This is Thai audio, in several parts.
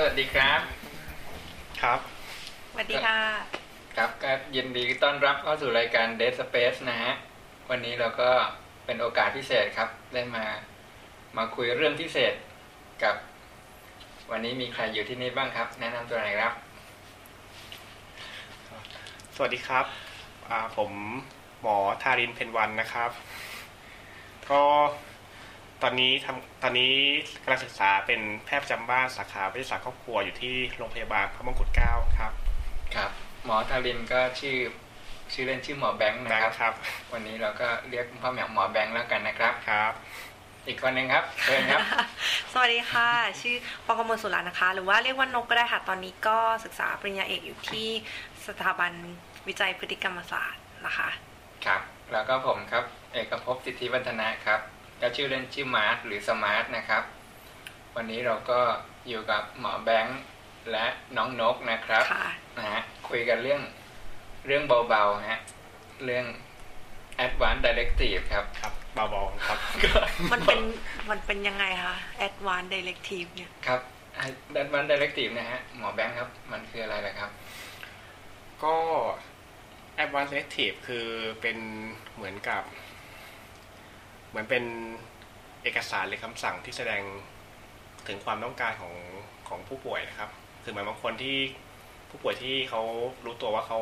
สวัสดีครับ ครับสวัสดีค่ะ ครับก็ยินดีต้อนรับเข้าสู่รายการ Dead Space นะฮะ วันนี้เราก็เป็นโอกาสพิเศษครับ ได้มา มาคุยเรื่องพิเศษกับ วันนี้มีใครอยู่ที่นี่บ้างครับ แนะนำตัวหน่อยครับ สวัสดีครับอ่าผมหมอทารินเพนวันนะครับ ก็ ตอนนี้ทำตอนนี้กำลังศึกษาเป็นแพทย์ประจำบ้านสาขาวิทยาศาสตร์ครอบครัวอยู่ที่โรงพยาบาลพระมงกุฎเกล้าครับ ครับ หมอทารินก็ชื่อชื่อเล่นชื่อหมอแบงค์แบนะงครับค์ครับ วันนี้เราก็เรียกพ่อแหม่มหมอแบงค์แล้วกันนะครับครับอีกคนหนึ่งครับเชิญครับ สวัสดีค่ะ ชื่อปองกมลสุรานะคะ หรือว่าเรียกว่านกก็ได้ค่ะ ตอนนี้ก็ศึกษาปริญญาเอกอยู่ที่สถาบันวิจัยพฤติกรรมศาสตร์นะคะ ครับ แล้วก็ผมครับ เอกภพสิทธิวัฒนะครับ ก็ชื่อเล่นชื่อมาร์ทหรือสมาร์ทนะครับ วันนี้เราก็อยู่กับหมอแบงค์และน้องนกนะครับค่ะนะฮะคุยกันเรื่องเรื่องเบาๆฮะเรื่อง Advanced Directive ครับครับเบาๆครับมันเป็นมันเป็นยังไงคะ Advanced Directive เนี่ยครับ Advanced Directive นะฮะ หมอแบงค์ครับ มันคืออะไรล่ะครับ ก็ advanced directive คือเป็นเหมือนกับ เหมือนเป็นเอกสารหรือคำสั่งที่แสดงถึงความต้องการของของผู้ป่วยนะครับคือเหมือนบางคนที่ผู้ป่วยที่เขารู้ตัวว่าเขา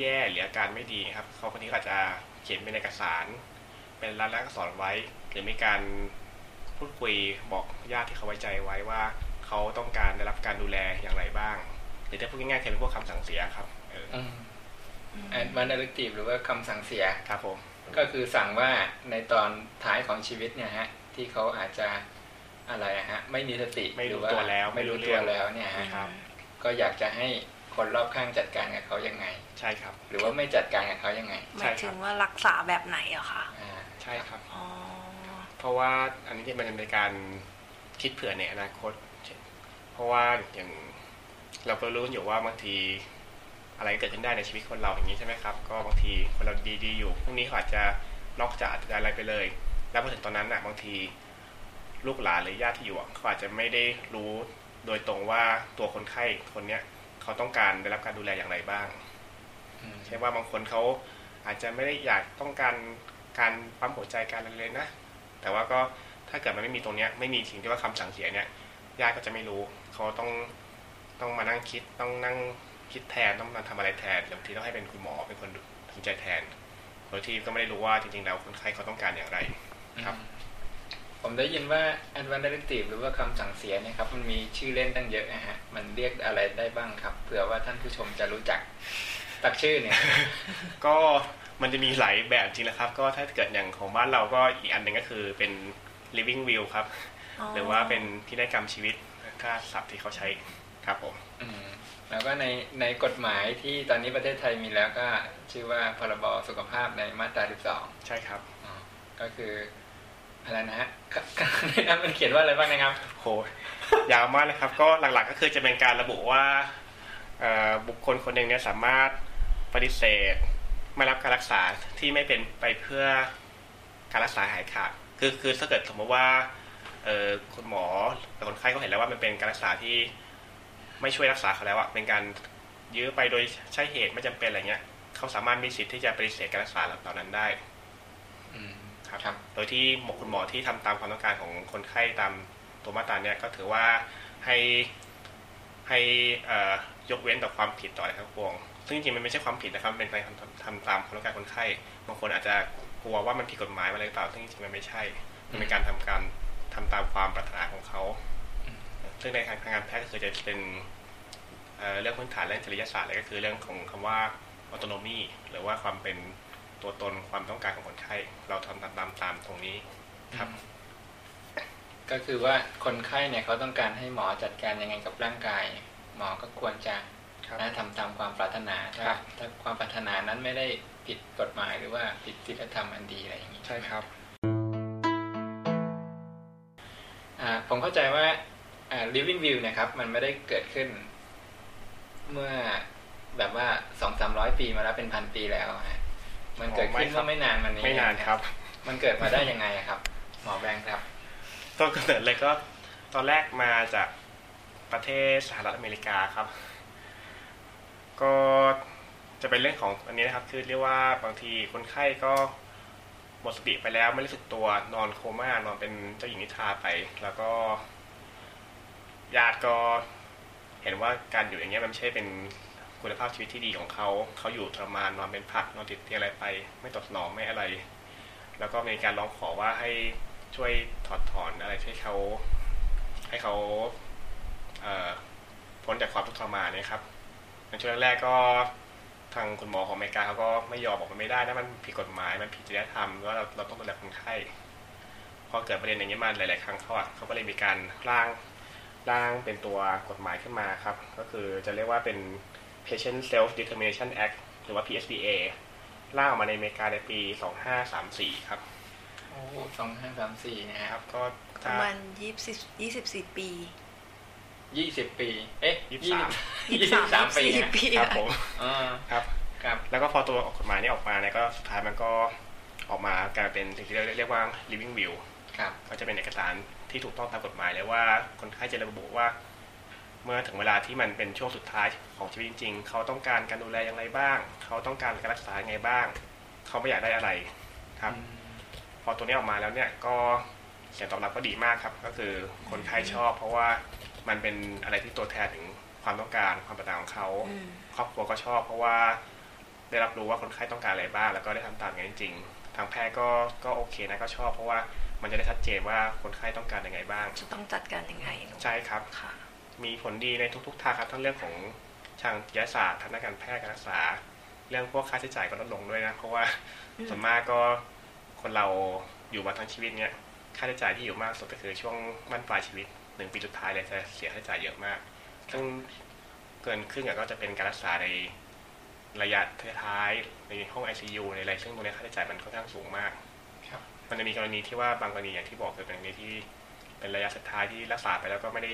แย่ๆหรืออาการไม่ดีครับเขาคนนี้ก็อาจจะเขียนเป็นเอกสาร เป็นรายลักษณ์อักษรไว้ หรือมีการพูดคุยบอกญาติที่เขาไว้ใจไว้ว่าเขาต้องการได้รับการดูแลอย่างไรบ้าง หรือถ้าพูดง่ายๆคือเป็นพวกคำสั่งเสียครับเอออืม Advanced Directive หรือว่าคำสั่งเสียครับผม ก็คือสั่งว่าในตอนท้ายของชีวิตเนี่ยฮะที่เขาอาจจะอะไรอะฮะไม่มีสติไม่รู้หอตัวแล้ว ไม่รู้ไม่รู้ตัวเรื่องแล้วเนี่ยฮะครับก็อยากจะให้คนรอบข้างจัดการกับเขายังไง ใช่ครับ หรือว่าไม่จัดการกับเขายังไงหมายถึงว่ารักษาแบบไหนอะคะอ่าใช่ครับอ๋อเพราะว่าอันนี้มันเป็นการคิดเผื่อในอนาคต เพราะว่าอย่างเราก็รู้อยู่ว่าบางที อะไรเกิดขึ้นได้ในชีวิตคนเราอย่างนี้ใช่ไหมครับ ก็บางทีคนเราดีๆอยู่พรุ่งนี้เขาอาจจะนอกจากอะไรไปเลย แล้วพอถึงตอนนั้นน่ะบางทีลูกหลานหรือญาติที่อยู่เขาอาจจะไม่ได้รู้โดยตรงว่าตัวคนไข้คนเนี้ยเขาต้องการได้รับการดูแลอย่างไรบ้างอืมใช่ว่าบางคนเขาอาจจะไม่ได้อยากต้องการการปั๊มหัวใจการอะไรเลยนะ แต่ว่าก็ถ้าเกิดมันไม่มีตรงเนี้ยไม่มีสิ่งที่ว่าคำสั่งเสียเนี่ยญาติก็จะไม่รู้ เขาต้องต้องมานั่งคิดต้องนั่ง คิดแทนต้องมาทำอะไรแทนหรือบางทีต้องให้เป็นคุณหมอเป็นคนตัดสินใจแทนโดยที่ก็ไม่ได้รู้ว่าจริงๆแล้วคนไข้เขาต้องการอย่างไรครับ ผมได้ยินว่า Advanced Directive หรือว่าคำสั่งเสียเนี่ยครับมันมีชื่อเล่นตั้งเยอะนะฮะมันเรียกอะไรได้บ้างครับ เผื่อว่าท่านผู้ชมจะรู้จักตักชื่อเนี่ยก็มันจะมีหลายแบบจริงนะครับ ก็ถ้าเกิดอย่างของบ้านเราก็อีกอันหนึ่งก็คือเป็น living will ครับ หรือว่าเป็นพินัยกรรมชีวิตค่าศัพท์ที่เขาใช้ ครับผมอืมแล้วก็ในในกฎหมายที่ตอนนี้ประเทศไทยมีแล้วก็ชื่อว่าพรบสุขภาพในมาตรา 12 ใช่ครับอ๋อก็คืออะไรนะฮะในนั้นมันเขียนว่าอะไรบ้างนะครับโหยาวมากนะครับ ก็หลักๆก็คือจะเป็นการระบุว่าเอ่อบุคคลคนหนึ่งเนี่ยสามารถปฏิเสธไม่รับการรักษาที่ไม่เป็นไปเพื่อการรักษาหายขาดคือคือถ้าเกิดสมมติว่าเอ่อคุณหมอหรือคนไข้เขาเห็นแล้วว่ามันเป็นการรักษาที่ ไม่ช่วยรักษาเขาแล้วอะเป็นการยื้อไปโดยใช่เหตุไม่จำเป็นอะไรเงี้ยเขาสามารถมีสิทธิ์ที่จะปฏิเสธการรักษาเหล่านั้นได้อืมครับครับโดยที่หมอคุณหมอที่ทำตามความต้องการของคนไข้ตามตัวมาตราเนี่ยก็ถือว่าให้ให้เอ่อยกเว้นต่อความผิดต่ออะไรทั้งปวง ซึ่งจริงๆมันไม่ใช่ความผิดนะครับมันเป็นการทำทำตามความต้องการคนไข้บางคนอาจจะกลัวว่ามันผิดกฎหมายอะไรหรือเปล่าซึ่งจริงๆมันไม่ใช่ มันเป็นการทำการทำตามความปรารถนาของเขา ซึ่งในทางการแพทย์ก็คือจะเป็นเอ่อเรื่องพื้นฐานเรื่องจริยศาสตร์เลยก็คือเรื่องของคำว่า autonomy หรือว่าความเป็นตัวตนความต้องการของคนไข้เราทำตามตามตามตรงนี้ครับ ก็คือว่าคนไข้เนี่ยเขาต้องการให้หมอจัดการยังไงกับร่างกาย หมอก็ควรจะครับนะทำตามความปรารถนาถ้าครับถ้าความปรารถนานั้นไม่ได้ผิดกฎหมายหรือว่าผิดศีลธรรมอันดีอะไรอย่างนี้ใช่ครับอ่าผมเข้าใจว่าอ่า living view เนะครับ มันไม่ได้เกิดขึ้น เมื่อแบบว่าสองสามร้อยปีมาแล้วเป็นพันปีแล้วฮะมันเกิดขึ้นอ๋อไม่ครับเมื่อไม่นานมานี้ไม่นานครับ มันเกิดมาได้ยังไงอะครับ หมอแบงค์ครับต้นกำเนิดเลยก็ตอนแรกมาจากประเทศสหรัฐอเมริกาครับ ก็จะเป็นเรื่องของอันนี้นะครับ คือเรียกว่าบางทีคนไข้ก็หมดสติไปแล้วไม่รู้สึกตัวนอนโคม่านอนเป็นเจ้าหญิงนิทราไป แล้วก็ ญาติก็เห็นว่าการอยู่อย่างเงี้ยมันไม่ใช่เป็นคุณภาพชีวิตที่ดีของเขา เขาอยู่ทรมานนอนเป็นผักนอนติดเตียงอะไรไป ไม่ตอบสนองไม่อะไร แล้วก็มีการร้องขอว่าให้ช่วยถอดถอนอะไรให้เขาให้เขาเอ่อพ้นจากความทุกข์ทรมานนะครับในช่วงแรกๆก็ทางคุณหมอของอเมริกาเขาก็ไม่ยอมบอกมันไม่ได้นะมันผิดกฎหมายมันผิดจริยธรรมว่าเราเราต้องดูแลคนไข้พอเกิดประเด็นอย่างนี้มาหลาย ๆ ครั้งเขาอะเขาก็เลยมีการร่าง ร่างเป็นตัวกฎหมายขึ้นมาครับ ก็คือจะเรียกว่าเป็น Patient Self Determination Act หรือว่า PSDA ร่างออกมาในอเมริกาในปี 2534 ครับโอ้สองห้าสามสี่นะนะคครัรับบก็ปถ้าระมาณยี่สิบยี่สิบสี่ปี ยี่สิบปี เอ๊ะยี่สิบสามยี่สิบสามปียี่สิบนะปี ครับผม อ่าครับ ครับ แล้วก็พอตัวกฎหมายนี้ออกมาเนี่ยก็สุดท้ายมันก็ออกมากลายเป็นสิ่งที่เรียกว่า living will ครับ ก็จะเป็นเอกสาร ที่ถูกต้องตามกฎหมายเลยว่าคนไข้จะระบุว่า เมื่อถึงเวลาที่มันเป็นช่วงสุดท้ายของชีวิตจริง ๆ เขาต้องการการดูแลอย่างไรบ้าง เขาต้องการการรักษาอย่างไรบ้าง เขาไม่อยากได้อะไรครับ พอตัวนี้ออกมาแล้วเนี่ยก็เสียงตอบรับก็ดีมากครับ ก็คือคนไข้ชอบ เพราะว่ามันเป็นอะไรที่ตัวแทนถึงความต้องการความประสงค์ของเขาครอบครัวก็ชอบ เพราะว่าได้รับรู้ว่าคนไข้ต้องการอะไรบ้าง แล้วก็ได้ทำตามอย่างจริงๆทางแพทย์ก็ก็โอเคนะก็ชอบ เพราะว่า มันจะได้ชัดเจนว่าคนไข้ต้องการยังไงบ้าง จะต้องจัดการยังไงเนอะใช่ครับค่ะมีผลดีในทุกๆทางครับทั้งเรื่องของทางวิทยาศาสตร์ทางด้านการแพทย์การรักษา เรื่องพวกค่าใช้จ่ายก็ลดลงด้วยนะเพราะว่าอืมส่วนมากก็คนเราอยู่มาทั้งชีวิตเนี่ยค่าใช้จ่ายที่อยู่มากสุดก็คือช่วงบั้นปลายชีวิตหนึ่งปีสุดท้ายเลยจะเสียค่าใช้จ่ายเยอะมากซึ่งเกินครึ่งอะก็จะเป็นการรักษาในระยะท้ายๆในห้อง ICU ในอะไรซึ่งตรงนี้ค่าใช้จ่ายมันค่อนข้างสูงมากครับ มันจะมีกรณีที่ว่าบางกรณีอย่างที่บอกคือเป็นกรณีที่เป็นระยะสุดท้ายที่รักษาไปแล้วก็ไม่ได้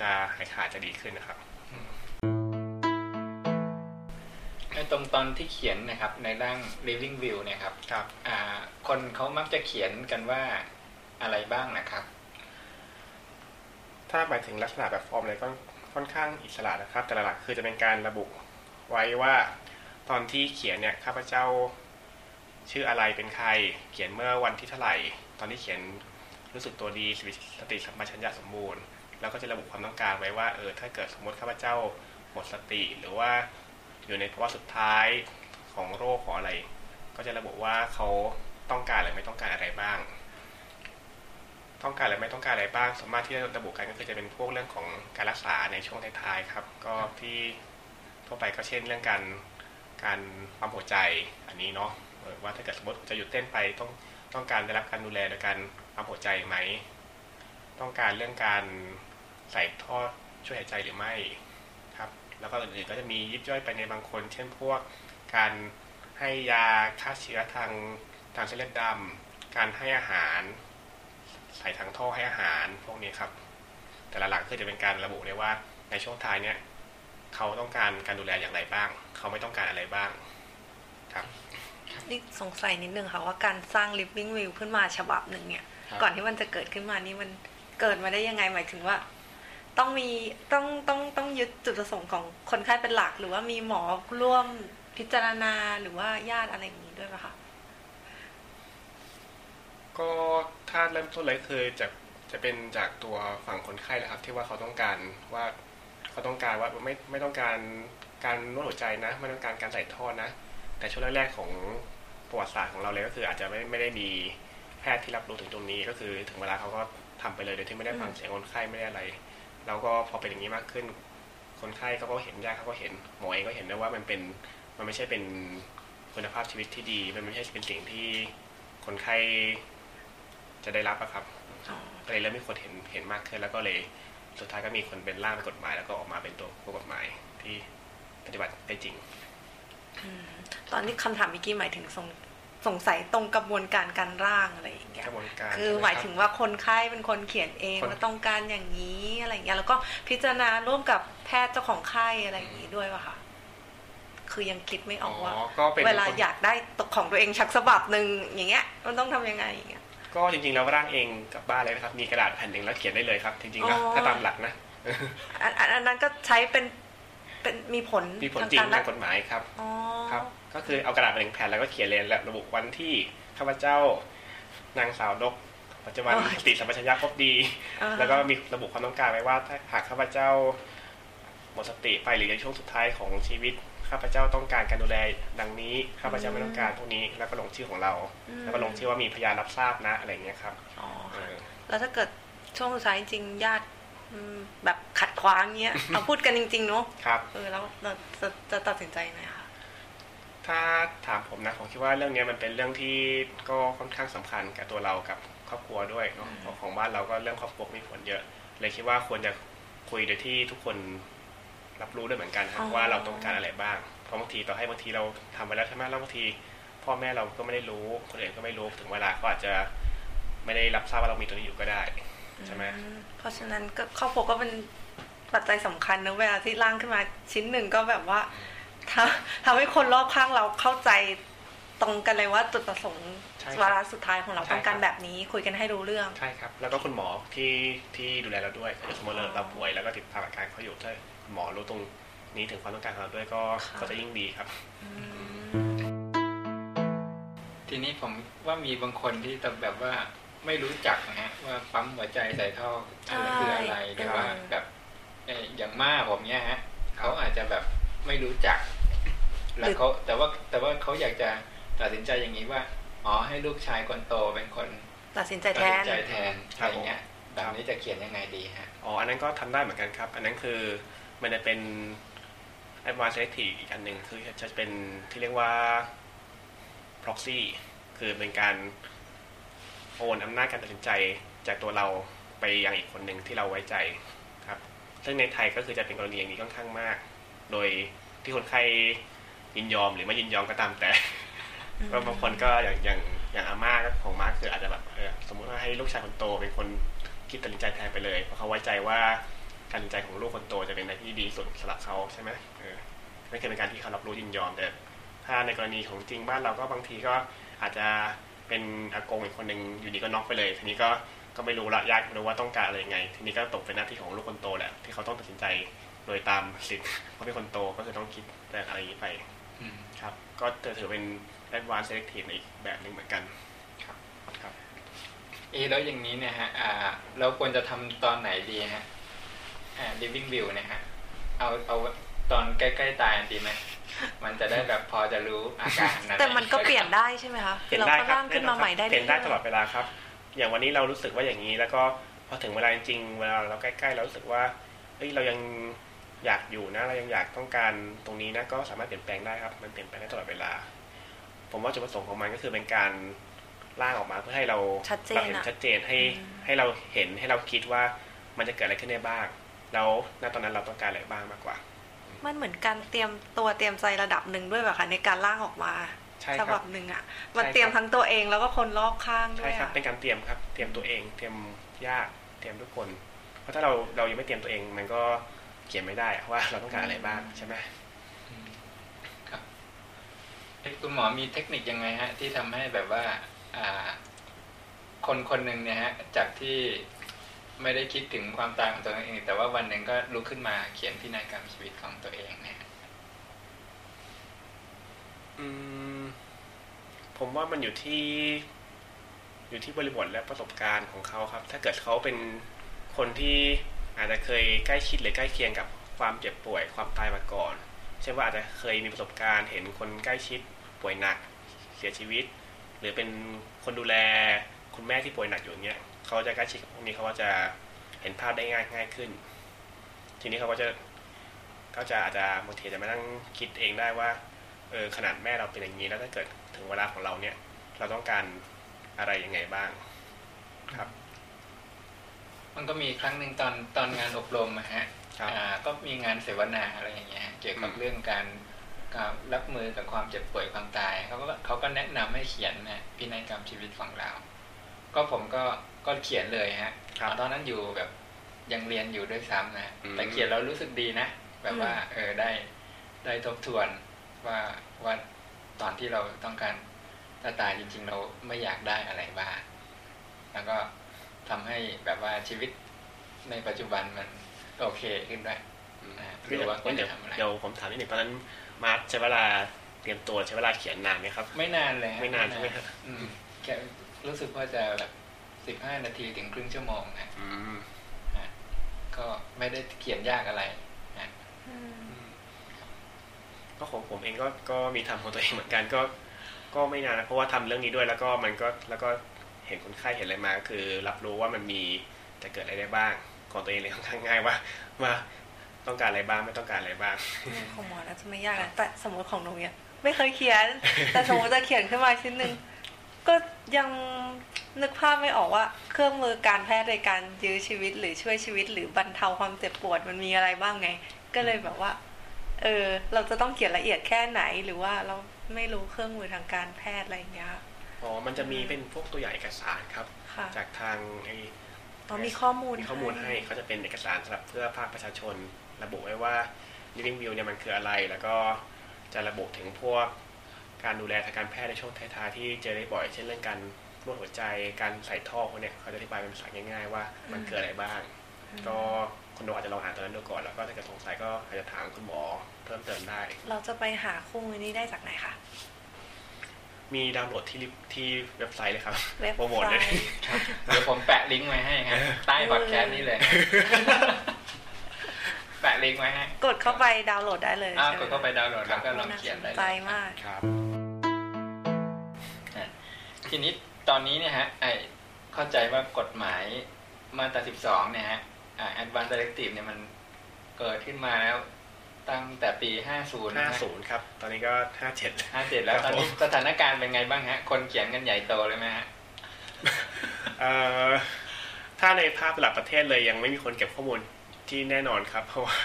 จะหายขาดจะดีขึ้นนะครับในตรงตอนที่เขียนนะครับในร่าง living view เนี่ยครับครับอ่าคนเขามักจะเขียนกันว่าอะไรบ้างนะครับ ถ้าหมายถึงลักษณะแบบฟอร์มเลยก็ค่อนข้างอิสระนะครับ แต่หลักๆคือจะเป็นการระบุไว้ว่าตอนที่เขียนเนี่ยข้าพเจ้า ชื่ออะไรเป็นใคร เขียนเมื่อวันที่เท่าไหร่ ตอนที่เขียนรู้สึกตัวดีสติสัมปชัญญะสมบูรณ์ แล้วก็จะระบุความต้องการไว้ว่าเออถ้าเกิดสมมติข้าพเจ้าหมดสติ หรือว่าอยู่ในภาวะสุดท้ายของโรคของอะไร ก็จะระบุว่าเขาต้องการหรือไม่ต้องการอะไรบ้าง ต้องการหรือไม่ต้องการอะไรบ้างสามารถที่จะระบุกันก็คือจะเป็นพวกเรื่องของการรักษาในช่วงท้ายๆครับ ก็ที่ทั่วไปก็เช่นเรื่องการการปั๊มหัวใจอันนี้เนาะ ว่าถ้าเกิดสมมติจะหยุดเต้นไปต้องต้องการได้รับการดูแลโดยการปั๊มหัวใจไหม ต้องการเรื่องการใส่ท่อช่วยหายใจหรือไม่ครับ แล้วก็อื่นๆก็จะมียิบย่อยไปในบางคน เช่นพวกการให้ยาฆ่าเชื้อทางทางเส้นเลือดดำการให้อาหาร ใส่ทางท่อให้อาหารพวกนี้ครับ แต่ละหลักคือจะเป็นการระบุเลยว่าในช่วงท้ายเนี่ยเขาต้องการการดูแลอย่างไรบ้าง เขาไม่ต้องการอะไรบ้างครับ นี่สงสัยนิดนึงค่ะว่าการสร้าง living will ขึ้นมาฉบับหนึ่งเนี่ยครับก่อนที่มันจะเกิดขึ้นมานี่มันเกิดมาได้ยังไงหมายถึงว่า ต้องมีต้องต้องต้องยึดจุดประสงค์ของคนไข้เป็นหลัก หรือว่ามีหมอร่วมพิจารณาหรือว่าญาติอะไรอย่างนี้ด้วยป่ะคะก็ถ้าเริ่มต้นเลยคือจะจะเป็นจากตัวฝั่งคนไข้แหละครับ ที่ว่าเขาต้องการว่าเขาต้องการว่าไม่ไม่ต้องการการนวดหัวใจนะ ไม่ต้องการการใส่ท่อนะ แต่ช่วงแรกๆของประวัติศาสตร์ของเราเลยก็คืออาจจะไม่ไม่ได้มีแพทย์ที่รับรู้ถึงตรงนี้ก็คือถึงเวลาเขาก็ทำไปเลยโดยที่ไม่ได้ฟังเสียงคนไข้ไม่ได้อะไร แล้วก็พอเป็นอย่างนี้มากขึ้น คนไข้เขาก็เห็นญาติเขาก็เห็นหมอเองก็เห็นได้ว่ามันเป็นมันไม่ใช่เป็นคุณภาพชีวิตที่ดี มันไม่ใช่เป็นสิ่งที่คนไข้จะได้รับอะครับก็เลยเริ่มมีคนเห็นเห็นมากขึ้น แล้วก็เลยสุดท้ายก็มีคนเป็นร่างเป็นกฎหมาย แล้วก็ออกมาเป็นตัวผู้กฎหมายที่ปฏิบัติได้จริง อืม ตอนนี้คำถามเมื่อกี้หมายถึงสงสงสัยตรงกระบวนการการร่างอะไรอย่างเงี้ยกระบวนการคือใช่ไหมายถึงว่าคนไข้เป็นคนเขียนเองคนว่าต้องการอย่างนี้อะไรอย่างเงี้ยแล้วก็พิจารณาร่วมกับแพทย์เจ้าของไข้อะไรอย่างนี้ด้วยป่ะคะคือยังคิดไม่ออ๋ออกว่าก็เป็นเวลาคนอยากได้ตกของตัวเองชักฉบับหนึ่งอย่างเงี้ย มันต้องทำยังไงอย่างเงี้ยก็จริงๆแล้วร่างเองกลับบ้านเลยนะครับ มีกระดาษแผ่นหนึ่งแล้วเขียนได้เลยครับ จริงๆนะอ๋อถ้าตามหลักนะอันอันอันนั้นก็ใช้เป็นเป็นมีผลมีผลจริงทาทางการกฎหมายครับอ๋อครับ ก็คือเอากระดาษไปหนึ่งแผ่นแล้วก็เขียนเลยและระบุวันที่ข้าพเจ้านางสาวนกปัจจุบันสติสัมปชัญญะครบดีอ่าแล้วก็มีระบุความต้องการไว้ว่าถ้าหากข้าพเจ้าหมดสติไปหรือในช่วงสุดท้ายของชีวิตข้าพเจ้าต้องการการดูแลดังนี้ข้าพเจ้าไม่ต้องการพวกนี้แล้วก็ลงชื่อของเรา แล้วก็ลงชื่อว่ามีพยานรับทราบนะอะไรอย่างเงี้ยครับอ๋อเออแล้วถ้าเกิดช่วงสุดท้ายจริงๆญาติอืมแบบขัดขวางเงี้ยเอาพูดกันจริงๆเนาะครับเออแล้วเราจะจะตัดสินใจยังไงคะ ถ้าถามผมนะผมคิดว่าเรื่องเนี้ยมันเป็นเรื่องที่ก็ค่อนข้างสำคัญกับตัวเรากับครอบครัวด้วยเนาะของของบ้านเราก็เรื่องครอบครัวมีผลเยอะ เลยคิดว่าควรจะคุยโดยที่ทุกคนรับรู้ด้วยเหมือนกันครับว่าเราต้องการอะไรบ้างเพราะบางทีต่อให้บางทีเราทำไปแล้วใช่ไหมแล้วบางที พ่อแม่เราก็ไม่ได้รู้คนอื่นก็ไม่รู้ถึงเวลาเขาอาจจะไม่ได้รับทราบว่าเรามีตัวนี้อยู่ก็ได้ใช่ไหมอืมเพราะฉะนั้นก็ครอบครัวก็เป็นปัจจัยสำคัญนะเวลาที่ร่างขึ้นมาชิ้นหนึ่งก็แบบว่าถ้า ทำให้คนรอบข้างเราเข้าใจตรงกันเลยว่าจุดประสงค์ใช่ครับวาระสุดท้ายของเราใช่ต้องการครับแบบนี้คุยกันให้รู้เรื่องใช่ครับ แล้วก็คุณหมอที่ที่ดูแลเราด้วยถ้าสมมติเราเราป่วยแล้วก็ติดตามอาการเขาอยู่ถ้าคุณหมอรู้ตรงนี้ถึงความต้องการของเราด้วยก็ค่ะก็จะยิ่งดีครับ ทีนี้ผมว่ามีบางคนที่แบบว่าไม่รู้จักนะฮะว่าปั๊มหัวใจใส่ท่ออะไรคืออะไรหรือว่าแบบเอ่ออย่างมากผมเนี้ยฮะเขาอาจจะแบบไม่รู้จัก แล้วเขาแต่ว่าแต่ว่าเขาอยากจะตัดสินใจอย่างนี้ว่าอ๋อให้ลูกชายคนโตเป็นคนตัดสินใจตัแทดสินนใจแทนครัอะบไรเงี้ยแบบนี้จะเขียนยังไงดีฮะอ๋ออันนั้นก็ทำได้เหมือนกันครับ อันนั้นคือมันจะเป็น advanced selective อีกอันหนึ่งคือจะเป็นที่เรียกว่า proxy คือเป็นการโอนอำนาจการตัดสินใจจากตัวเราไปยังอีกคนหนึ่งที่เราไว้ใจครับ ซึ่งในไทยก็คือจะเป็นกรณีอย่างนี้ค่อนข้างมาก โดยที่คนไข้ ยินยอมหรือไม่ยินยอมก็ตามแต่ก็บางคนก็อย่างอย่างอย่างอาม่าของมาร์คคืออาจจะแบบเออสมมติว่าให้ลูกชายคนโตเป็นคนคิดตัดสินใจแทนไปเลย เพราะเขาไว้ใจว่าการตัดสินใจของลูกคนโตจะเป็นอะไรที่ดีสุดสำหรับเขาใช่ไหมเออนั่นคือเป็นการที่เขารับรู้ยินยอมแต่ถ้าในกรณีของจริงบ้านเราก็บางทีก็อาจจะเป็นอากงอีกคนหนึ่งอยู่ดีก็น็อกไปเลย ทีนี้ก็ก็ไม่รู้ละยากไม่รู้ว่าต้องการอะไรยังไง ทีนี้ก็ตกเป็นหน้าที่ของลูกคนโตแหละที่เขาต้องตัดสินใจโดยตามสิทธิ์เพราะเป็นคนโตก็คือต้องคิดแต่อะไรอย่างนี้ไปอืม ครับ ก็จะถือเป็น advanced selective ในอีกแบบหนึ่งเหมือนกันครับครับเอะแล้วอย่างนี้เนี่ยฮะอ่าเราควรจะทำตอนไหนดีฮะอ่า living view เนี่ยฮะเอาเอาตอนใกล้ๆตายดีไหมมันจะได้แบบพอจะรู้อาการอะไรแต่มันก็เปลี่ยนได้ใช่ไหมคะเปลี่ยนเราได้ก็ครับร่างขึ้นมาใหม่ได้เปลี่ยนได้รื่ตลอดเวลาครับ อย่างวันนี้เรารู้สึกว่าอย่างนี้แล้วก็พอถึงเวลาจริงๆเวลาเราใกล้ๆเรารู้สึกว่าเฮ้ยเรายัง อยากอยู่นะเรายังอยากต้องการตรงนี้นะก็สามารถเปลี่ยนแปลงได้ครับ มันเปลี่ยนแปลงได้ตลอดเวลา ผมว่าจุดประสงค์ของมันก็คือเป็นการร่างออกมาเพื่อให้เราชัดเจนเราเห็นอะชัดเจนให้อืมให้เราเห็นให้เราคิดว่ามันจะเกิดอะไรขึ้นได้บ้าง แล้วณตอนนั้นเราต้องการอะไรบ้างมากกว่า มันเหมือนการเตรียมตัวเตรียมใจระดับหนึ่งด้วยแบบค่ะในการร่างออกมาใช่ฉครับบับหนึ่งอะ มันใช่ครับเตรียมทั้งตัวเองแล้วก็คนรอบข้างด้ใช่วยครับอะเป็นการเตรียมครับ เตรียมตัวเอง เตรียมญาติเตรียมทุกคน เพราะถ้าเราเรายังไม่เตรียมตัวเอง มันก็ เขียนไม่ได้ว่าเราต้องการอะไรบ้างใช่ไหมครับเอ๊ะคุณหมอมีเทคนิคยังไงฮะ ที่ทำให้แบบว่า อ่า คนคนหนึ่งเนี่ยฮะ จากที่ไม่ได้คิดถึงความตายของตัวเอง แต่ว่าวันหนึ่งก็ลุกขึ้นมาเขียนพินัยกรรมชีวิตของตัวเองเนี่ยอืม ผมว่ามันอยู่ที่ อยู่ที่บริบทและประสบการณ์ของเขาครับ ถ้าเกิดเขาเป็นคนที่ อาจจะเคยใกล้ชิดหรือใกล้เคียงกับความเจ็บป่วยความตายมาก่อน เช่นว่าอาจจะเคยมีประสบการณ์เห็นคนใกล้ชิดป่วยหนักเสียชีวิต หรือเป็นคนดูแลคุณแม่ที่ป่วยหนักอยู่เงี้ยเขาจะใกล้ชิดกับพวกนี้เขาก็จะเห็นภาพได้ง่ายง่ายขึ้น ทีนี้เขาก็จะก็จะอาจจะบางทีจะมานั่งคิดเองได้ว่าเออขนาดแม่เราเป็นอย่างนี้แล้วถ้าเกิดถึงเวลาของเราเนี่ย เราต้องการอะไรยังไงบ้างครับ มันก็มีครั้งหนึ่งตอนตอนงานอบรมอะฮะครับอ่าก็มีงานเสวนาอะไรอย่างเงี้ยเกี่ยวกับอืมเรื่องการการรับมือกับความเจ็บป่วยความตายเขาก็เขาก็แนะนำให้เขียนนะพินัยกรรมชีวิตของเรา ก็ผมก็ก็เขียนเลยฮะครับตอนนั้นอยู่แบบยังเรียนอยู่ด้วยซ้ำนะอืมแต่เขียนแล้วรู้สึกดีนะแบบว่า เออได้ได้ทบทวนว่าว่าตอนที่เราต้องการถ้าตายจริง ๆ เราไม่อยากได้อะไรบ้างแล้วก็ ทำให้แบบว่าชีวิตในปัจจุบันมันโอเคขึ้นด้วยอ่าคือรู้ว่างั้นเดี๋ยวจะทำอะไรเดี๋ยวผมถามนิดหนึ่งตอนนั้นมาร์คใช้เวลาเตรียมตัวใช้เวลาเขียนนานไหมครับ ไม่นานเลยฮะไม่นานใช่ไหมครับอืมแค่รู้สึกว่าจะแบบสิบห้านาทีถึงครึ่งชั่วโมงนะอืมฮะก็ไม่ได้เขียนยากอะไรฮะอืมก็ของผมเองก็ก็มีทำของตัวเองเหมือนกันก็ ก็ไม่นานนะเพราะว่าทำเรื่องนี้ด้วยแล้วก็มันก็แล้วก็ เห็นคนไข้เห็นอะไรมาก็คือ รับรู้ว่ามันมีจะเกิดอะไรได้บ้างของตัวเองเลยค่อนข้างง่ายว่าว่าต้องการอะไรบ้างไม่ต้องการอะไรบ้างของหมอน่าจะไม่ยากนะแต่สมมติของหนูเนี่ยไม่เคยเขียน แต่สมมติจะเขียนขึ้นมาชิ้นหนึ่งก็ยังนึกภาพไม่ออกว่าเครื่องมือการแพทย์ในการยื้อชีวิตหรือช่วยชีวิต หรือบรรเทาความเจ็บปวดมันมีอะไรบ้างไง ก็เลยแบบว่า เออ เราจะต้องเขียนละเอียดแค่ไหนหรือว่าเราไม่รู้เครื่องมือทางการแพทย์อะไรอย่างเงี้ย อ๋อ มันจะมีเป็นพวกตัวอย่างเอกสารครับค่ะจากทางไออ๋อมีข้อมูลมีข้อมูลให้เขาจะเป็นเอกสารสำหรับเพื่อภาคประชาชน ระบุไว้ว่า living view เนี่ยมันคืออะไร แล้วก็จะระบุถึงพวกการดูแลทางการแพทย์ในช่วงท้ายๆที่เจอได้บ่อย เช่นเรื่องการนวดหัวใจ การใส่ท่อพวกเนี่ยเขาจะอธิบายเป็นภาษาง่ายๆ ว่ามันคืออะไรบ้าง ก็คุณโดอาจจะลองอ่านตอนนั้นดูก่อน แล้วก็ถ้าเกิดสงสัยก็อาจจะถามคุณหมอเพิ่มเติมได้ เราจะไปหาคู่มือนี้ได้จากไหนคะ มีดาวน์โหลดที่ลิที่เว็บไซต์เลยครับเว็บโปรโมทไซเลยต์ครับเดี๋ยวผมแปะลิงก์ไว้ให้ครับใต้พอดแคสต์นี่เลย แปะลิงก์ไว้ให้กดเข้าไปดาวน์โหลดได้เลยอ้าวใช่หมกดเข้าไปดาวน์โหลดแล้วก็ลองน่าเขียสนนได้ใจเลยมาก ครับ ทีนี้ตอนนี้เนี่ยฮะไอเข้าใจว่ากฎหมายมาตรา 12 เนี่ยฮะอ่า Advanced Directive เนี่ยมันเกิดขึ้นมาแล้ว ตั้งแต่ปี 50นะฮะ50 ครับ ตอนนี้ก็ 57 57 แล้วครัตบอนนี้ผมสถานการณ์เป็นไงบ้างฮะ คนเขียนกันใหญ่โตเลยไหมฮะเอ่อถ้าในภาพระดับประเทศเลยยังไม่มีคนเก็บข้อมูลที่แน่นอนครับ เพราะว่า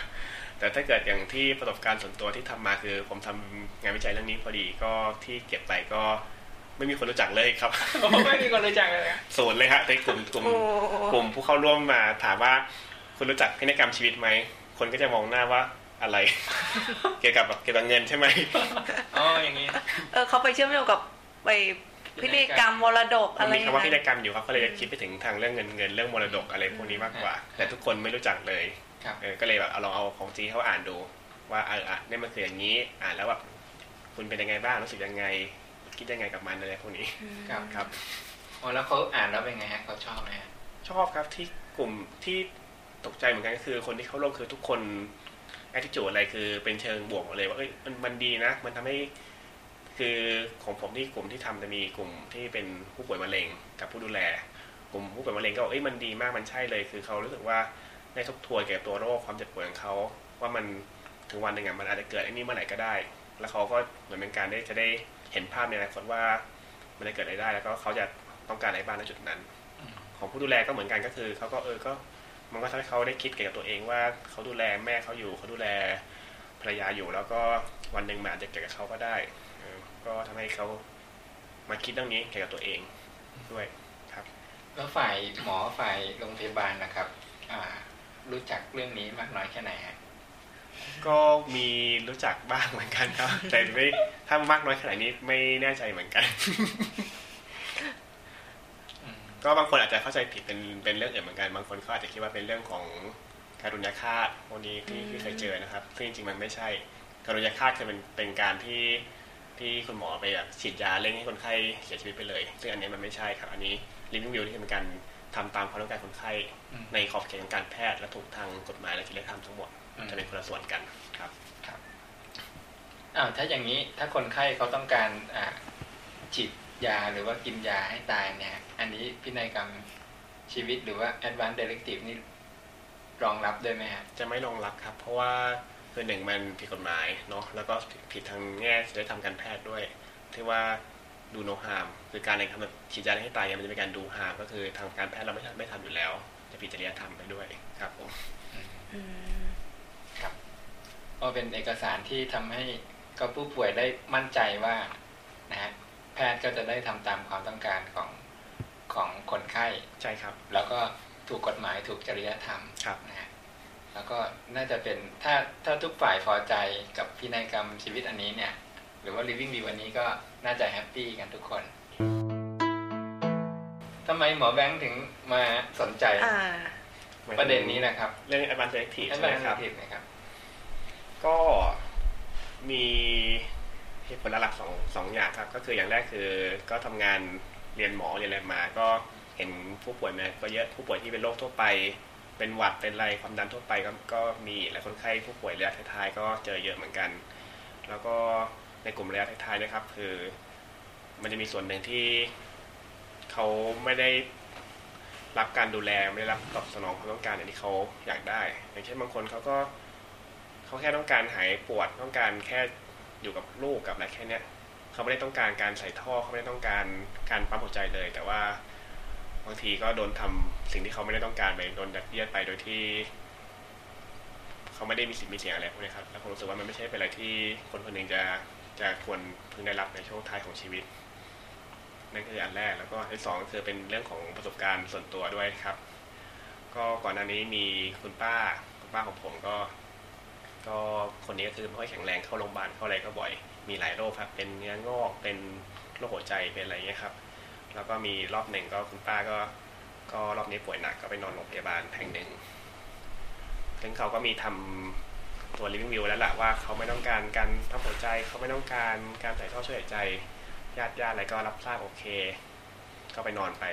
แต่ถ้าเกิดอย่างที่ประสบการณ์ส่วนตัวที่ทำมาคือ ผมทำงานวิจัยเรื่องนี้พอดีก็ที่เก็บไปก็ไม่มีคนรู้จักเลยครับไม่มีคนรู้จักเลยนะศูนย์เลยฮะในกลุ่มกลุ่มโอ้กลุ่มผู้เข้าร่วมมาถามว่าคุณรู้จักพินัยกรรมชีวิตไหมคนก็จะมองหน้าว่า อะไร เกี่ยวกับแบบเกี่ยวกับเงินใช่ไหมอ๋ออย่างนี้ เออเขาไปเชื่อมโยงกับไปพิธีกรรมมรดกมัอะนไรมีคำว่าพินันะยกรรมอยู่ครับก็เลยคิดไปถึงทางเรื่องเงินเงินเรื่องมรดกอะไรพวกนี้มากกว่า แต่ทุกคนไม่รู้จักเลยครับเออก็เลยแบบเอาลองเอาของจริงให้เขาอ่านดู ว่าเอออะนี่มันคืออย่างนี้ อ่านแล้วแบบคุณเป็นยังไงบ้างรู้สึกยังไง คิดยังไงกับมันอะไรพวกนี้ครับครับอ๋อแล้วเขาอ่านแล้วเป็นไงฮะเขาชอบไหมฮะชอบครับที่กลุ่มที่ตกใจเหมือนกันก็คือคนที่เข้าร่วมคือทุกคน แอคทิจูอะไรคือเป็นเชิงบวกหมดเลยว่าเอ้ยมันมันดีนะ มันทำให้คือของผมที่กลุ่มที่ทำจะมีกลุ่มที่เป็นผู้ป่วยมะเร็งกับผู้ดูแล กลุ่มผู้ป่วยมะเร็งก็บอกเอ้ยมันดีมากมันใช่เลย คือเขารู้สึกว่าได้ทบทวนเกี่ยวกับตัวโรคความเจ็บป่วยของเขาว่ามันถึงวันหนึ่งอะมันอาจจะเกิดไอ้นี่เมื่อไหร่ก็ได้ แล้วเขาก็เหมือนเป็นการได้จะได้เห็นภาพในอนาคตว่ามันจะเกิดอะไรได้ แล้วก็เขาจะต้องการอะไรบ้างในจุดนั้น ของผู้ดูแลก็เหมือนกันก็คือเขาก็เออก็ มันก็ทำให้เขาได้คิดเกี่ยวกับตัวเองว่าเขาดูแลแม่เขาอยู่เขาดูแลภรรยาอยู่ แล้วก็วันหนึ่งมันอาจจะเกิดกับเขาก็ได้เออก็ทำให้เขามาคิดเรื่องนี้เกี่ยวกับตัวเองด้วยครับ แล้วฝ่ายหมอฝ่ายโรงพยาบาลนะครับอ่ารู้จักเรื่องนี้มากน้อยแค่ไหนฮะก็มีรู้จักบ้างเหมือนกันครับ แต่ไม่ถ้ามากน้อยขนาดนี้ไม่แน่ใจเหมือนกันอืม ก็บางคนอาจจะเข้าใจผิดเป็นเป็นเรื่องอื่นเหมือนกัน บางคนเขาอาจจะคิดว่าเป็นเรื่องของการุญยฆาตพวกนี้ที่ที่เคยเจอนะครับ ซึ่งจริงๆมันไม่ใช่การุญยฆาตคือเป็นเป็นการที่ที่คุณหมอไปแบบฉีดยาเร่งให้คนไข้เสียชีวิตไปเลย ซึ่งอันนี้มันไม่ใช่ครับ อันนี้ living will ที่เป็นการทำตามความต้องการคนไข้อืมในขอบเขตของการแพทย์และถูกทางกฎหมายและจริยธรรมทั้งหมดอืมจะเป็นคนละส่วนกันครับอ้าวถ้าอย่างนี้ถ้าคนไข้เขาต้องการอ่าฉีด ยาหรือว่ากินยาให้ตายเนี่ย อันนี้พินัยกรรมชีวิตหรือว่า Advanced Directive นี่รองรับด้วยไหมฮะจะไม่รองรับครับ เพราะว่าคือหนึ่งมันผิดกฎหมายเนาะแล้วก็ผิดทางแง่จริยธรรมการแพทย์ด้วยที่ว่าดูโนฮามคือการในทำแบบฉีดยาให้ตายเนี่ยมันจะเป็นการดูฮามก็คือทางการแพทย์เราไม่ทำไม่ทำอยู่แล้ว จะผิดจริยธรรมไปด้วยครับผมอืมก็เป็นเอกสารที่ทำให้ก็ผู้ป่วยได้มั่นใจว่านะฮะ แพทย์ก็จะได้ทำตามความต้องการของของคนไข้ใช่ครับ แล้วก็ถูกกฎหมายถูกจริยธรรมครับนะฮะแล้วก็น่าจะเป็นถ้าถ้าทุกฝ่ายพอใจกับพินัยกรรมชีวิตอันนี้เนี่ย หรือว่า living will อันนี้ก็น่าจะ happy กันทุกคนทำไมหมอแบงค์ถึงมาสนใจอ่าประเด็นนี้นะครับ เรื่อง advanced directive advance ใช่ไหมครับนะครับ ก็มี เหตุผลหลักสองสองอย่างครับ ก็คืออย่างแรกคือก็ทำงานเรียนหมอเรียนอะไรมา ก็เห็นผู้ป่วยมาก็เยอะผู้ป่วยที่เป็นโรคทั่วไป เป็นหวัดเป็นไรความดันทั่วไปก็ก็มีและคนไข้ผู้ป่วยระยะท้ายๆก็เจอเยอะเหมือนกัน แล้วก็ในกลุ่มระยะท้ายๆนะครับ คือ มันจะมีส่วนหนึ่งที่เขาไม่ได้รับการดูแลไม่ได้รับตอบสนองความต้องการอย่างที่เขาอยากได้ อย่างเช่นบางคนเขาก็เขาแค่ต้องการหายปวดต้องการแค่ อยู่กับลูกกับอะไรแค่เนี้ยเขาไม่ได้ต้องการการใส่ท่อเขาไม่ได้ต้องการการปั๊มหัวใจเลย แต่ว่าบางทีก็โดนทำสิ่งที่เขาไม่ได้ต้องการไปโดนดัดเยียดไปโดยที่เขาไม่ได้มีสิทธิ์มีเสียงอะไรพวกนี้ครับแล้วผมรู้สึกว่ามันไม่ใช่เป็นอะไรที่คนคนหนึ่งจะจะควรพึงได้รับในช่วงท้ายของชีวิตนั่นคืออันแรกแล้วก็อันสองคือเป็นเรื่องของประสบการณ์ส่วนตัวด้วยครับ ก็ก่อนหน้านี้มีคุณป้าคุณป้าของผมก็ ก็คนนี้ก็คือไม่ค่อยแข็งแรงเข้าโรงพยาบาลเข้าอะไรก็บ่อย มีหลายโรคครับ เป็นเนื้องอก เป็นโรคหัวใจ เป็นอะไรเงี้ยครับ แล้วก็มีรอบหนึ่งก็คุณป้าก็ ก็รอบนี้ป่วยหนักก็ไปนอนโรงพยาบาลแห่งหนึ่งซึ่งเขาก็มีทำตัว living view แล้วล่ะว่าเขาไม่ต้องการการปั๊มหัวใจ เขาไม่ต้องการการใส่ท่อช่วยหายใจ ญาติญาติอะไรก็รับทราบโอเค ก็ไปนอนไป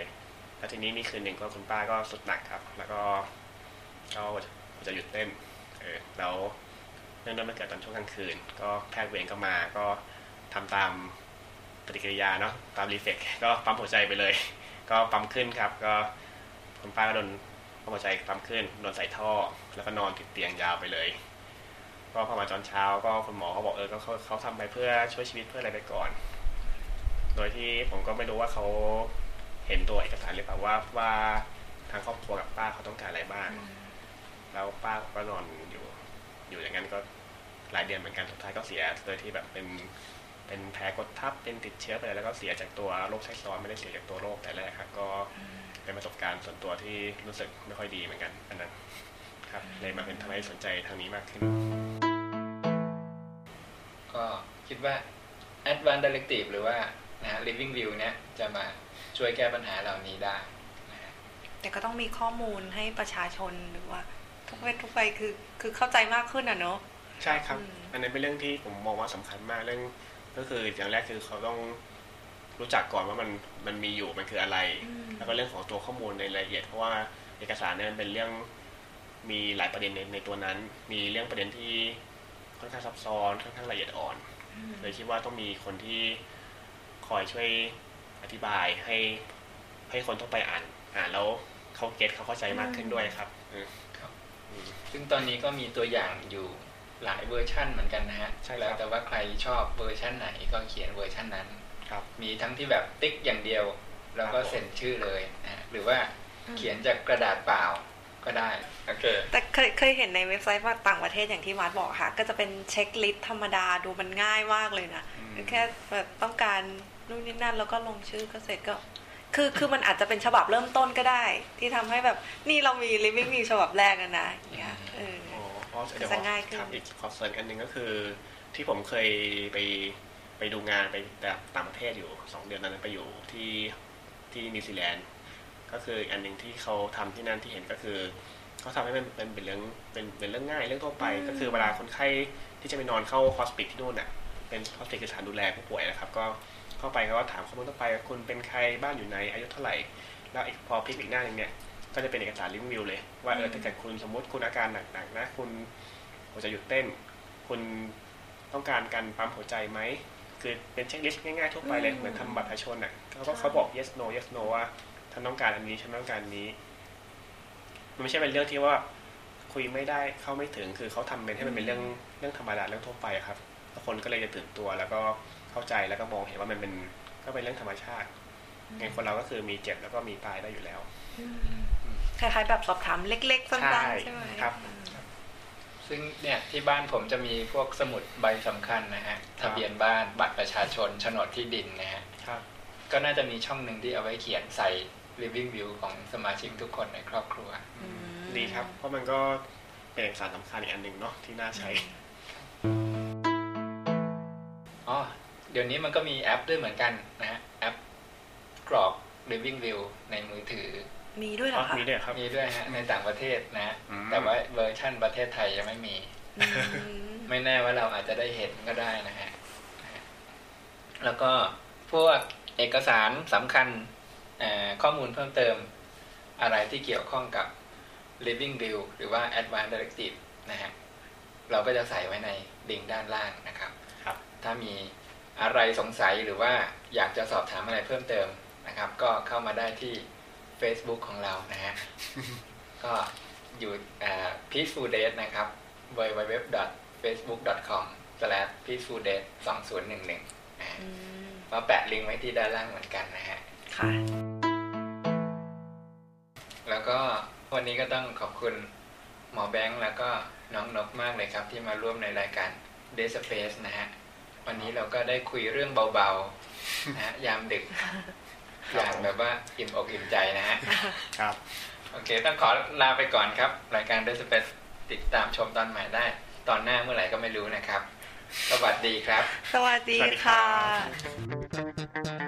แล้วทีนี้มีคืนหนึ่งก็คุณป้าก็สุดหนักครับ แล้วก็ก็จะหยุดเต้น เออ แล้ว เนื่องด้วยมันเกิดตอนช่วงกลางคืน ก็แพทย์เวรก็มาก็ทำตามปฏิกิริยาเนาะตามรีเฟกก็ปั๊มหัวใจไปเลย ก็ปั๊มขึ้นครับ ก็คุณป้าก็โดนปั๊มหัวใจปั๊มขึ้นโดนใส่ท่อ แล้วก็นอนติดเตียงยาวไปเลยก็พอมาตอนเช้าก็คุณหมอเขาบอกเออก็เขาเขาทำไปเพื่อช่วยชีวิตเพื่ออะไรไปก่อน โดยที่ผมก็ไม่รู้ว่าเขาเห็นตัวเอกสารหรือเปล่าว่าว่าทางครอบครัวกับป้าเขาต้องการอะไรบ้าง แล้วป้าก็นอนอยู่ อยู่อย่างนั้นก็ หลายเดือนเหมือนกันสุดท้ายก็เสียโดยที่แบบเป็นเป็นแผลกดทับเป็นติดเชื้อไปแล้วก็เสียจากตัวโรคแทรกซ้อนไม่ได้เสียจากตัวโรคแต่แรกครับก็เป็นประสบการณ์ส่วนตัวที่รู้สึกไม่ค่อยดีเหมือนกันอันนั้นครับเลยมาเป็นทำให้สนใจทางนี้มากขึ้น ก็คิดว่า Advanced Directive หรือว่านะฮะ Living View เนี้ยจะมาช่วยแก้ปัญหาเหล่านี้ได้นะฮะแต่ก็ต้องมีข้อมูลให้ประชาชนหรือว่า ทุกเพศทุกวัยคือคือเข้าใจมากขึ้นอะเนอะ ใช่ครับอืมอันนี้นเป็นเรื่องที่ผมมองว่าสำคัญมากเรื่อง ก็คืออย่างแรกคือเขาต้องรู้จักก่อนว่ามันมันมีอยู่มันคืออะไรอืมแล้วก็เรื่องของตัวข้อมูลในรายละเอียดเพราะว่าเอกสารเนี่ยมันเป็นเรื่องมีหลายประเด็นในในตัวนั้น มีเรื่องประเด็นที่ค่อนข้างซับซ้อนค่อนข้างละเอียดอ่อนอืมเลยคิดว่าต้องมีคนที่คอยช่วยอธิบายให้ให้คนทั่วไปอ่านอ่านแล้วเขา get เขาเข้าใจมากขึ้นด้วยครับเออซึ่งตอนนี้ก็มีตัวอย่างอยู่ หลายเวอร์ชั่นเหมือนกันนะฮะใช่ครับแล้วแต่ว่าใครชอบเวอร์ชั่นไหนก็เขียนเวอร์ชั่นนั้นครับมีทั้งที่แบบติ๊กอย่างเดียว แล้วก็ครับผมเซ็นชื่อเลยนะฮะหรือว่าเขียนจากกระดาษเปล่าก็ได้โอเคแต่เคยเคยเห็นในเว็บไซต์ว่าต่างประเทศอย่างที่มาร์ทบอกค่ะ ก็จะเป็นเช็คลิสต์ธรรมดาดูมันง่ายมากเลยนะอืมแค่แบบต้องการนู่นนี่นั่นแล้วก็ลงชื่อก็เสร็จก็คือคือมันอาจจะเป็นฉบับเริ่มต้นก็ได้ ที่ทำให้แบบนี่เรามี living view ฉบับแรกนะนะอย่างเงี้ยเออ อ๋อเพราะเดี๋ยวจะง่ายขึ้นครับอีกขอเสริมอันหนึ่งก็คือที่ผมเคยไปไปดูงานไปแบบต่างประเทศอยู่สองเดือนนั้นไปอยู่ที่ที่นิวซีแลนด์ก็คืออันหนึ่งที่เขาทำที่นั่นที่เห็นก็คือเขาทำให้มันเป็นเป็นเรื่องเป็นเป็นเรื่องง่ายเรื่องทั่วไปอืมก็คือเวลาคนไข้ที่จะไปนอนเข้า hospice ที่นู่นน่ะเป็น hospice คือสถานดูแลผู้ป่วยนะครับ ก็เข้าไปเขาก็ถามข้อมูลทั่วไปว่าคุณเป็นใครบ้านอยู่ไหนอายุเท่าไหร่ แล้วอีกพอพลิกอีกหน้าหนึ่งเนี่ย ก็จะเป็นเอกสาร living will เลย ว่าเออถ้าเกิดคุณสมมติคุณอาการหนักๆนะ คุณหัวใจหยุดเต้น คุณต้องการการปั๊มหัวใจไหมคือเป็นเช็คลิสต์ง่ายๆทั่วไปเลยอืมเหมือนทำบัตรประชาชนอะเขาก็ใช่เขาบอก yes no yes no ว่าท่านต้องการอันนี้ฉันต้องการอันนี้ มันไม่ใช่เป็นเรื่องที่ว่าคุยไม่ได้เข้าไม่ถึงคือเขาทำเป็นให้มันเป็นเรื่องเรื่องธรรมดาเรื่องทั่วไปอะครับแล้วคนก็เลยจะตื่นตัวแล้วก็เข้าใจแล้วก็มองเห็นว่ามันเป็นก็เป็นเรื่องธรรมชาติไงคนเราก็คือมีเจ็บแล้วก็มีตายได้อยู่แล้ว คล้ายๆแบบสอบถามเล็กๆสั้นใช่ๆใช่ไหมครับ ซึ่งเนี่ยที่บ้านผมจะมีพวกสมุดใบสำคัญนะฮะครับทะเบียนบ้านบัตรประชาชนโฉนดที่ดินนะฮะครับก็น่าจะมีช่องหนึ่งที่เอาไว้เขียนใส่ living view ของสมาชิกทุกคนในครอบครัวอืมดีครับ เพราะมันก็เป็นเอกสารสำคัญอีกอันหนึ่งเนาะที่น่าใช้อ๋อเดี๋ยวนี้มันก็มีแอปด้วยเหมือนกันนะฮะแอปกรอก living view ในมือถือ มีด้วยเหรอ๋ออคะมีด้วยครับมีด้วยฮะในต่างประเทศนะฮะอืมแต่ว่าเวอร์ชั่นประเทศไทยยังไม่มีอืมไม่แน่ว่าเราอาจจะได้เห็นก็ได้นะฮะนะฮะแล้วก็พวกเอกสารสำคัญเอ่อข้อมูลเพิ่มเติมอะไรที่เกี่ยวข้องกับ living will หรือว่า advanced directive นะฮะเราก็จะใส่ไว้ในลิงก์ด้านล่างนะครับครับถ้ามีอะไรสงสัยหรือว่าอยากจะสอบถามอะไรเพิ่มเติมนะครับ ก็เข้ามาได้ที่ Facebook ของเรานะฮะ ก็อยู่อ่า peaceful date นะครับ www.facebook.com/peaceful date 2011นะฮะอืมมาแปะลิงก์ไว้ที่ด้านล่างเหมือนกันนะฮะ ค่ะ แล้วก็วันนี้ก็ต้องขอบคุณหมอแบงค์แล้วก็น้องนกมากเลยครับ ที่มาร่วมในรายการ Day Space นะฮะ วันนี้เราก็ได้คุยเรื่องเบาๆนะฮะยามดึก อย่างแบบว่าอิ่มอกอิ่มใจนะฮะครับ โอเค ต้องขอลาไปก่อนครับ รายการ Day Space ติดตามชมตอนใหม่ได้ ตอนหน้าเมื่อไหร่ก็ไม่รู้นะครับ สวัสดีครับ สวัสดีสวัสดีครัค่ะบ